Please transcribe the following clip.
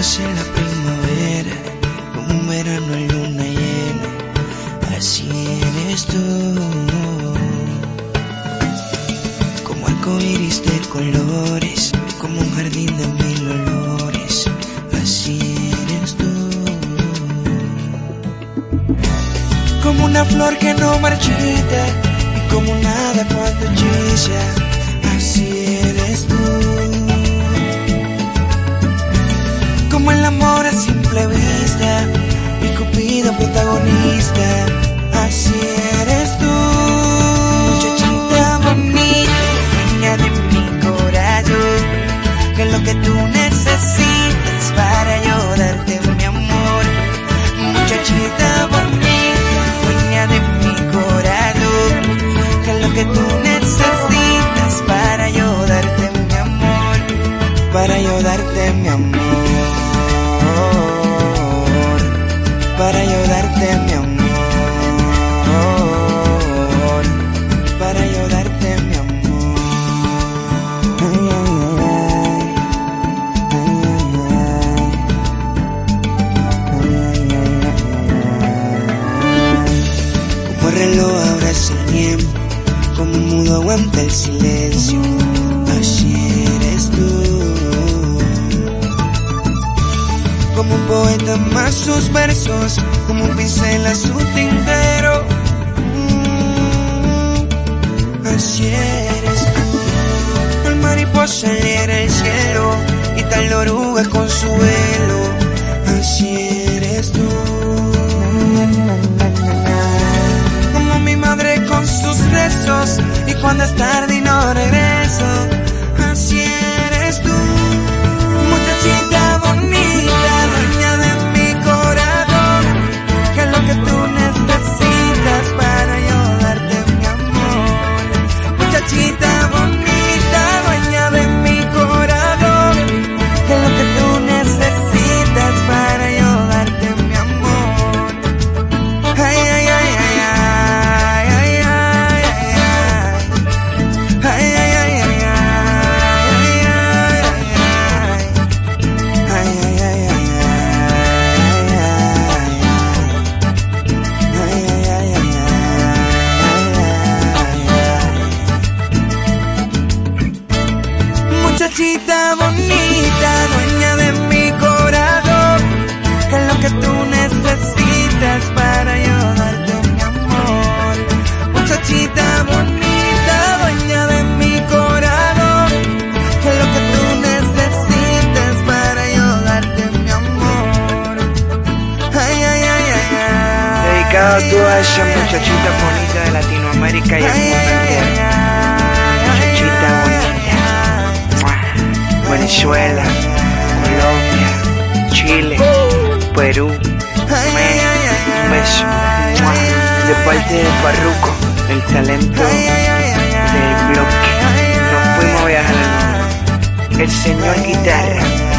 nace la primavera, como un verano en luna llena, así eres tú. Iris de colores, como un jardín de mil olores, así eres tú. Como una flor que no marchita, y como nada cuando hechiza, que tú necesitas para yo darte mi amor, para yo darte mi amor, para yo darte mi amor, para yo mi amor. Ahora es tiempo como un mudo aguanta el silencio. Así eres tú. como un poeta más sus versos, como un pincel a su tintero. Así eres tú. El mariposa lidera el cielo y tal oruga con su velo. Así eres y cuando es tarde y no Muchachita bonita, dueña de mi corazón, que es lo que tú necesitas para ayudarte, mi amor. Muchachita bonita, dueña de mi corazón, que es lo que tú necesitas para ayudarte, mi amor. Ay, ay, ay, ay, ay. Dedicado a todas esas muchachitas bonitas de Latinoamérica y el mundo entero. Muchachita bonita. Venezuela, Colombia, Chile, Perú. Un beso. De parte de Farruco, el talento del bloque. Nos fuimos a viajar al mundo. El señor guitarra.